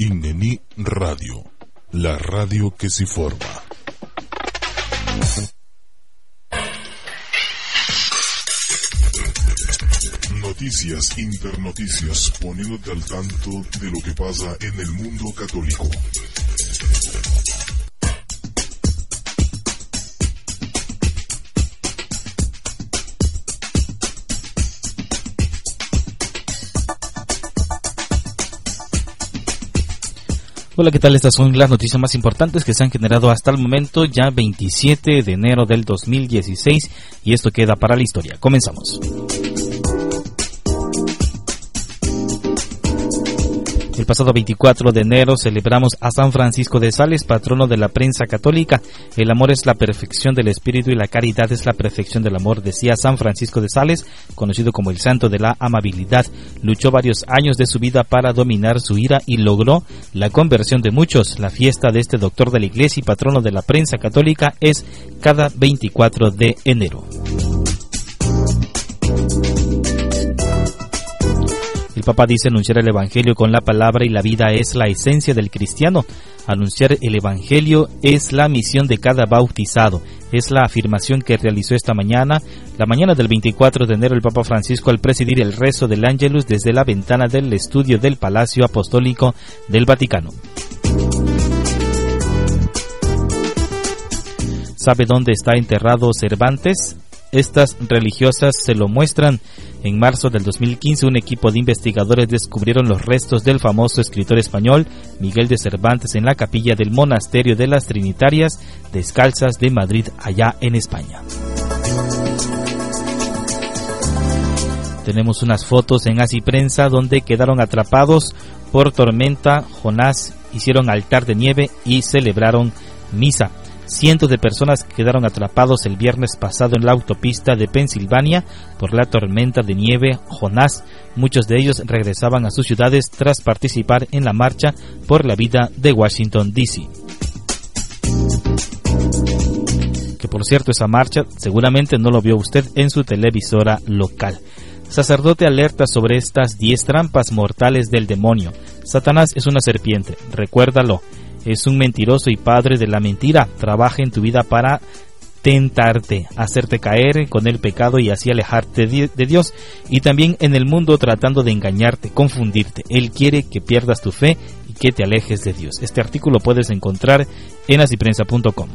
Ineni Radio, la radio que se forma. Noticias Internoticias poniéndote al tanto de lo que pasa en el mundo católico. Hola, ¿qué tal? Estas son las noticias más importantes que se han generado hasta el momento, ya 27 de enero del 2016, y esto queda para la historia. Comenzamos. El pasado 24 de enero celebramos a San Francisco de Sales, patrono de la prensa católica. El amor es la perfección del espíritu y la caridad es la perfección del amor, decía San Francisco de Sales, conocido como el santo de la amabilidad. Luchó varios años de su vida para dominar su ira y logró la conversión de muchos. La fiesta de este doctor de la iglesia y patrono de la prensa católica es cada 24 de enero. Papa dice anunciar el Evangelio con la palabra y la vida es la esencia del cristiano. Anunciar el Evangelio es la misión de cada bautizado. Es la afirmación que realizó esta mañana, la mañana del 24 de enero, el Papa Francisco al presidir el rezo del Ángelus desde la ventana del estudio del Palacio Apostólico del Vaticano. ¿Sabe dónde está enterrado Cervantes? Estas religiosas se lo muestran. En marzo del 2015, un equipo de investigadores descubrieron los restos del famoso escritor español Miguel de Cervantes en la capilla del Monasterio de las Trinitarias Descalzas de Madrid, allá en España. Tenemos unas fotos en Así Prensa donde quedaron atrapados por tormenta. Jonás hicieron altar de nieve y celebraron misa. Cientos de personas quedaron atrapados el viernes pasado en la autopista de Pensilvania por la tormenta de nieve Jonás. Muchos de ellos regresaban a sus ciudades tras participar en la marcha por la vida de Washington, D.C. Que por cierto, esa marcha seguramente no lo vio usted en su televisora local. Sacerdote alerta sobre estas 10 trampas mortales del demonio. Satanás es una serpiente, recuérdalo es un mentiroso y padre de la mentira. Trabaja en tu vida para tentarte, hacerte caer con el pecado y así alejarte de Dios. Y también en el mundo tratando de engañarte, confundirte. Él quiere que pierdas tu fe y que te alejes de Dios. Este artículo puedes encontrar en asiprensa.com.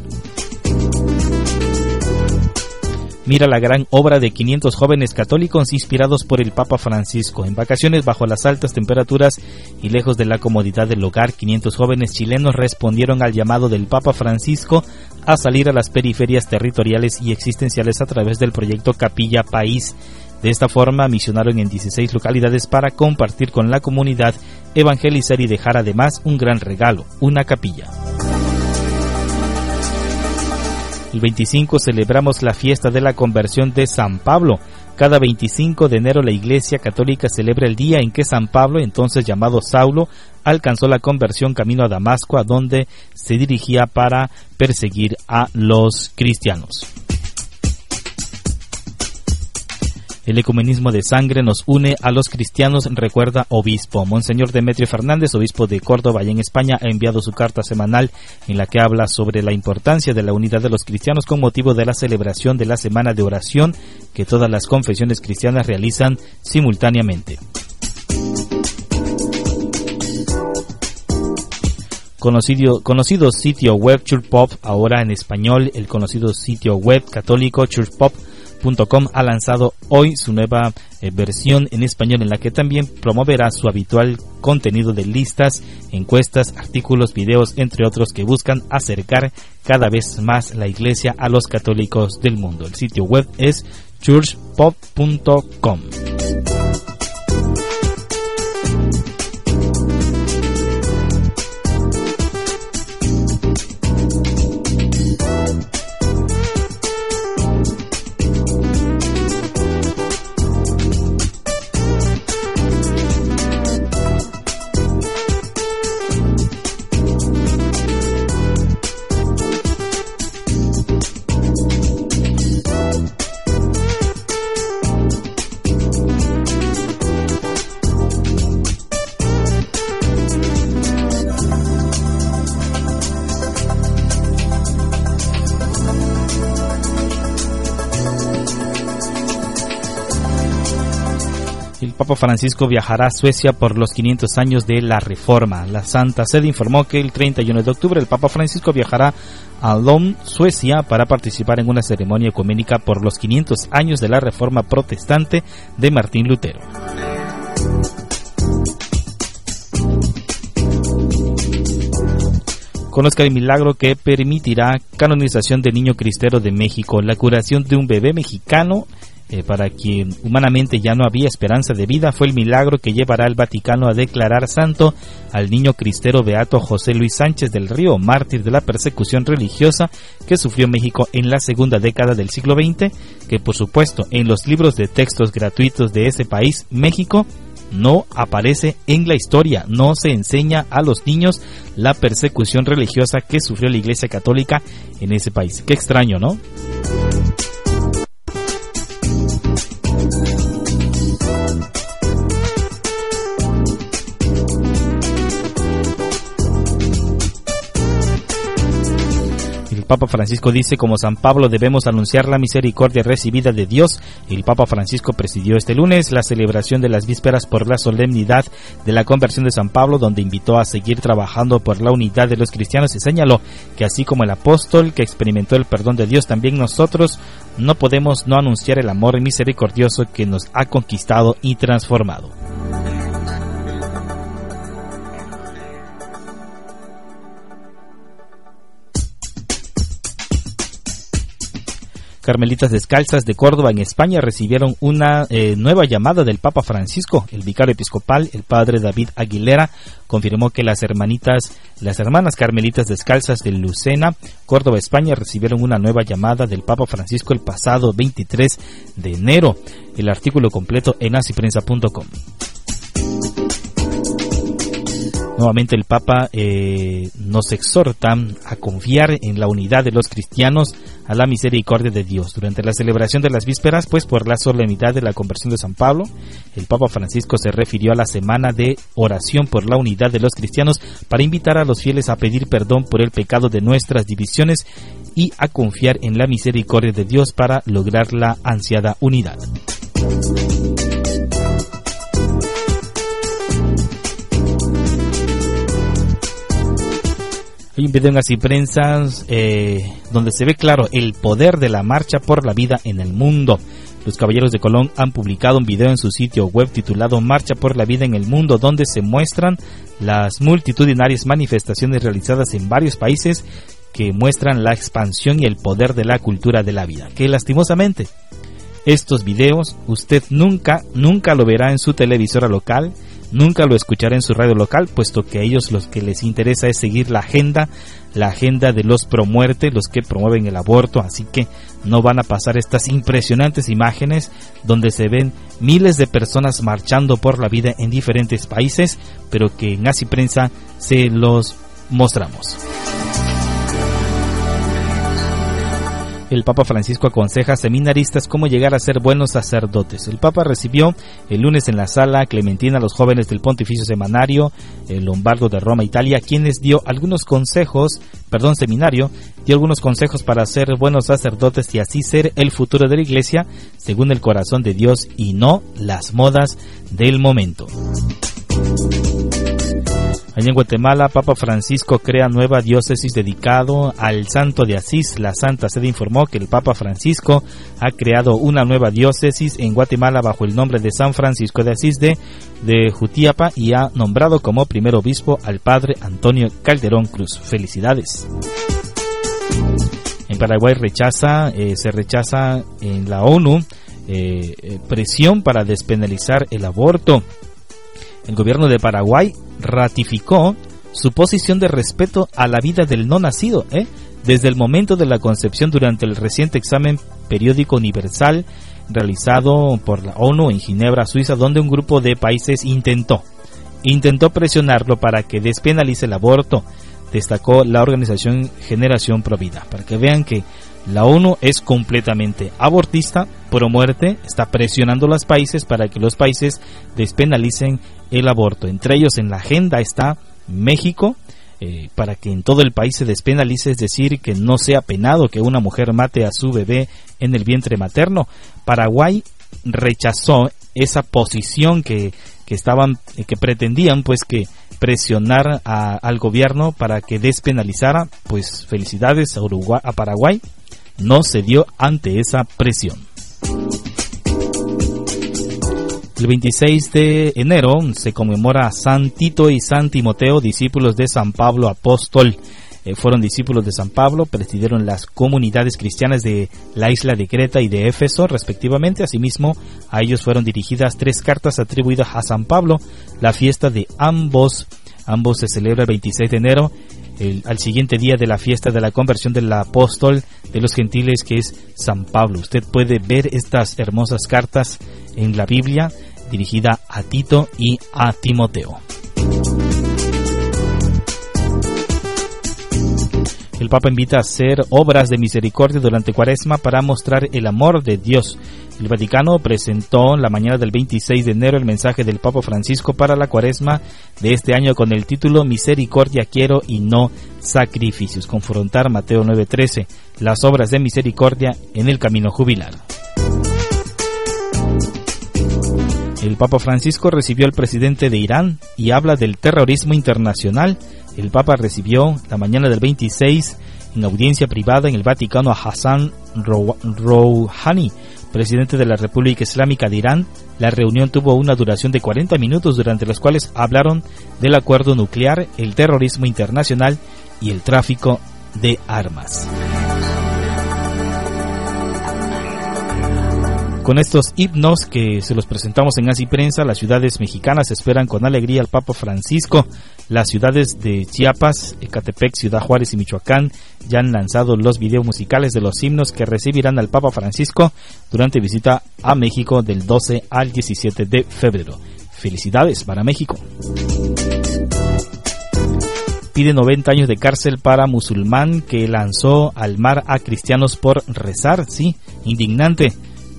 Mira la gran obra de 500 jóvenes católicos inspirados por el Papa Francisco. En vacaciones bajo las altas temperaturas y lejos de la comodidad del hogar, 500 jóvenes chilenos respondieron al llamado del Papa Francisco a salir a las periferias territoriales y existenciales a través del proyecto Capilla País. De esta forma, misionaron en 16 localidades para compartir con la comunidad, evangelizar y dejar además un gran regalo, una capilla. El 25 celebramos la fiesta de la conversión de San Pablo. Cada 25 de enero la Iglesia Católica celebra el día en que San Pablo, entonces llamado Saulo, alcanzó la conversión camino a Damasco, a donde se dirigía para perseguir a los cristianos. El ecumenismo de sangre nos une a los cristianos, recuerda obispo. Monseñor Demetrio Fernández, obispo de Córdoba y en España, ha enviado su carta semanal en la que habla sobre la importancia de la unidad de los cristianos con motivo de la celebración de la semana de oración que todas las confesiones cristianas realizan simultáneamente. Conocido, conocido sitio web Church ahora en español el conocido sitio web católico Church Pop ha lanzado hoy su nueva eh, versión en español en la que también promoverá su habitual contenido de listas, encuestas, artículos, videos, entre otros que buscan acercar cada vez más la iglesia a los católicos del mundo. El sitio web es churchpop.com. Papa Francisco viajará a Suecia por los 500 años de la Reforma. La Santa Sede informó que el 31 de octubre el Papa Francisco viajará a Lund, Suecia, para participar en una ceremonia ecuménica por los 500 años de la Reforma Protestante de Martín Lutero. Conozca el milagro que permitirá canonización del niño cristero de México, la curación de un bebé mexicano eh, para quien humanamente ya no había esperanza de vida, fue el milagro que llevará al Vaticano a declarar santo al niño cristero beato José Luis Sánchez del Río, mártir de la persecución religiosa que sufrió México en la segunda década del siglo XX, que por supuesto en los libros de textos gratuitos de ese país, México, no aparece en la historia, no se enseña a los niños la persecución religiosa que sufrió la Iglesia Católica en ese país. Qué extraño, ¿no? Papa Francisco dice, como San Pablo debemos anunciar la misericordia recibida de Dios. El Papa Francisco presidió este lunes la celebración de las vísperas por la solemnidad de la conversión de San Pablo, donde invitó a seguir trabajando por la unidad de los cristianos y señaló que así como el apóstol que experimentó el perdón de Dios, también nosotros no podemos no anunciar el amor misericordioso que nos ha conquistado y transformado. Carmelitas Descalzas de Córdoba en España recibieron una eh, nueva llamada del Papa Francisco. El vicario episcopal, el padre David Aguilera, confirmó que las hermanitas, las hermanas Carmelitas Descalzas de Lucena, Córdoba, España, recibieron una nueva llamada del Papa Francisco el pasado 23 de enero. El artículo completo en asiprensa.com. Nuevamente el Papa eh, nos exhorta a confiar en la unidad de los cristianos a la misericordia de Dios. Durante la celebración de las vísperas, pues por la solemnidad de la conversión de San Pablo, el Papa Francisco se refirió a la semana de oración por la unidad de los cristianos para invitar a los fieles a pedir perdón por el pecado de nuestras divisiones y a confiar en la misericordia de Dios para lograr la ansiada unidad. Hay un video en Así Prensas eh, donde se ve claro el poder de la marcha por la vida en el mundo. Los Caballeros de Colón han publicado un video en su sitio web titulado Marcha por la Vida en el Mundo, donde se muestran las multitudinarias manifestaciones realizadas en varios países que muestran la expansión y el poder de la cultura de la vida. Que lastimosamente estos videos usted nunca, nunca lo verá en su televisora local, nunca lo escuchará en su radio local, puesto que a ellos los que les interesa es seguir la agenda, la agenda de los promuerte, los que promueven el aborto, así que no van a pasar estas impresionantes imágenes donde se ven miles de personas marchando por la vida en diferentes países, pero que en Así Prensa se los mostramos. El Papa Francisco aconseja a seminaristas cómo llegar a ser buenos sacerdotes. El Papa recibió el lunes en la sala Clementina a los jóvenes del Pontificio Semanario, el Lombardo de Roma, Italia, quienes dio algunos consejos, perdón, seminario, dio algunos consejos para ser buenos sacerdotes y así ser el futuro de la Iglesia según el corazón de Dios y no las modas del momento. Allá en Guatemala, Papa Francisco crea nueva diócesis dedicado al Santo de Asís. La Santa Sede informó que el Papa Francisco ha creado una nueva diócesis en Guatemala bajo el nombre de San Francisco de Asís de, de Jutiapa y ha nombrado como primer obispo al Padre Antonio Calderón Cruz. Felicidades. En Paraguay rechaza, eh, se rechaza en la ONU eh, eh, presión para despenalizar el aborto. El gobierno de Paraguay ratificó su posición de respeto a la vida del no nacido, ¿eh? desde el momento de la concepción durante el reciente examen periódico universal realizado por la ONU en Ginebra, Suiza, donde un grupo de países intentó, intentó presionarlo para que despenalice el aborto, destacó la organización Generación Provida, para que vean que la ONU es completamente abortista, pro muerte, está presionando a los países para que los países despenalicen el aborto. Entre ellos en la agenda está México, eh, para que en todo el país se despenalice, es decir, que no sea penado que una mujer mate a su bebé en el vientre materno. Paraguay rechazó esa posición que, que estaban, que pretendían pues que presionar al gobierno para que despenalizara, pues felicidades a Uruguay, a Paraguay, no se dio ante esa presión. El 26 de enero se conmemora a San Tito y San Timoteo, discípulos de San Pablo Apóstol. Eh, fueron discípulos de San Pablo, presidieron las comunidades cristianas de la isla de Creta y de Éfeso, respectivamente. Asimismo, a ellos fueron dirigidas tres cartas atribuidas a San Pablo. La fiesta de ambos, ambos se celebra el 26 de enero, al siguiente día de la fiesta de la conversión del apóstol de los gentiles, que es San Pablo. Usted puede ver estas hermosas cartas en la Biblia dirigida a Tito y a Timoteo. El Papa invita a hacer obras de misericordia durante Cuaresma para mostrar el amor de Dios. El Vaticano presentó la mañana del 26 de enero el mensaje del Papa Francisco para la Cuaresma de este año con el título Misericordia quiero y no sacrificios. Confrontar Mateo 9:13, las obras de misericordia en el camino jubilar. El Papa Francisco recibió al presidente de Irán y habla del terrorismo internacional el Papa recibió la mañana del 26 en audiencia privada en el Vaticano a Hassan Rouhani, presidente de la República Islámica de Irán. La reunión tuvo una duración de 40 minutos durante los cuales hablaron del acuerdo nuclear, el terrorismo internacional y el tráfico de armas. Con estos himnos que se los presentamos en Así Prensa, las ciudades mexicanas esperan con alegría al Papa Francisco. Las ciudades de Chiapas, Ecatepec, Ciudad Juárez y Michoacán ya han lanzado los videos musicales de los himnos que recibirán al Papa Francisco durante visita a México del 12 al 17 de febrero. Felicidades para México. Pide 90 años de cárcel para musulmán que lanzó al mar a cristianos por rezar, sí, indignante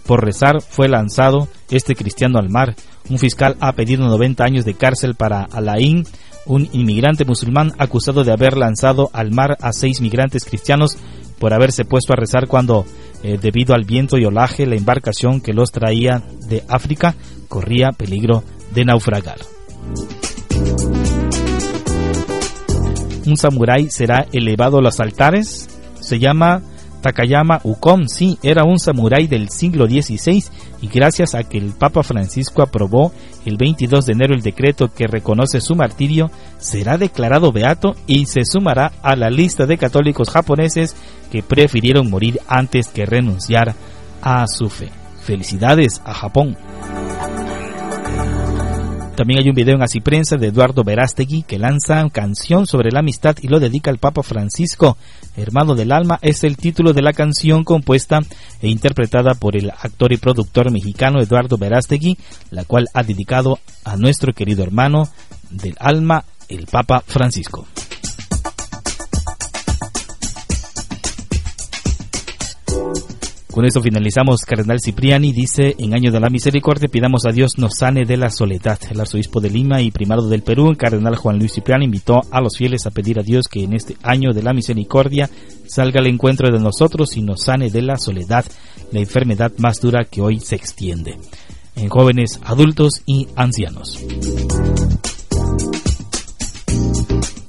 por rezar fue lanzado este cristiano al mar. Un fiscal ha pedido 90 años de cárcel para Alain, un inmigrante musulmán acusado de haber lanzado al mar a seis migrantes cristianos por haberse puesto a rezar cuando, eh, debido al viento y olaje, la embarcación que los traía de África corría peligro de naufragar. Un samurái será elevado a los altares. Se llama Takayama Ukom sí era un samurái del siglo XVI y gracias a que el Papa Francisco aprobó el 22 de enero el decreto que reconoce su martirio, será declarado beato y se sumará a la lista de católicos japoneses que prefirieron morir antes que renunciar a su fe. Felicidades a Japón. También hay un video en Así Prensa de Eduardo Verástegui que lanza canción sobre la amistad y lo dedica al Papa Francisco. Hermano del alma es el título de la canción compuesta e interpretada por el actor y productor mexicano Eduardo Verástegui, la cual ha dedicado a nuestro querido hermano del alma, el Papa Francisco. Con esto finalizamos. Cardenal Cipriani dice, en año de la misericordia, pidamos a Dios nos sane de la soledad. El arzobispo de Lima y primado del Perú, cardenal Juan Luis Cipriani, invitó a los fieles a pedir a Dios que en este año de la misericordia salga al encuentro de nosotros y nos sane de la soledad, la enfermedad más dura que hoy se extiende en jóvenes, adultos y ancianos.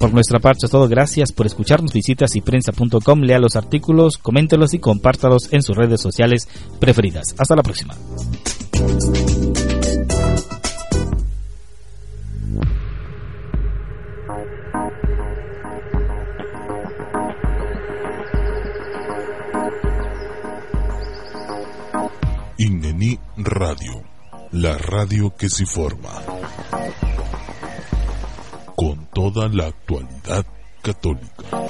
Por nuestra parte es todo. Gracias por escucharnos. Visita ciprensa.com, lea los artículos, coméntelos y compártalos en sus redes sociales preferidas. Hasta la próxima. Ingeni Radio, la radio que se forma toda la actualidad católica.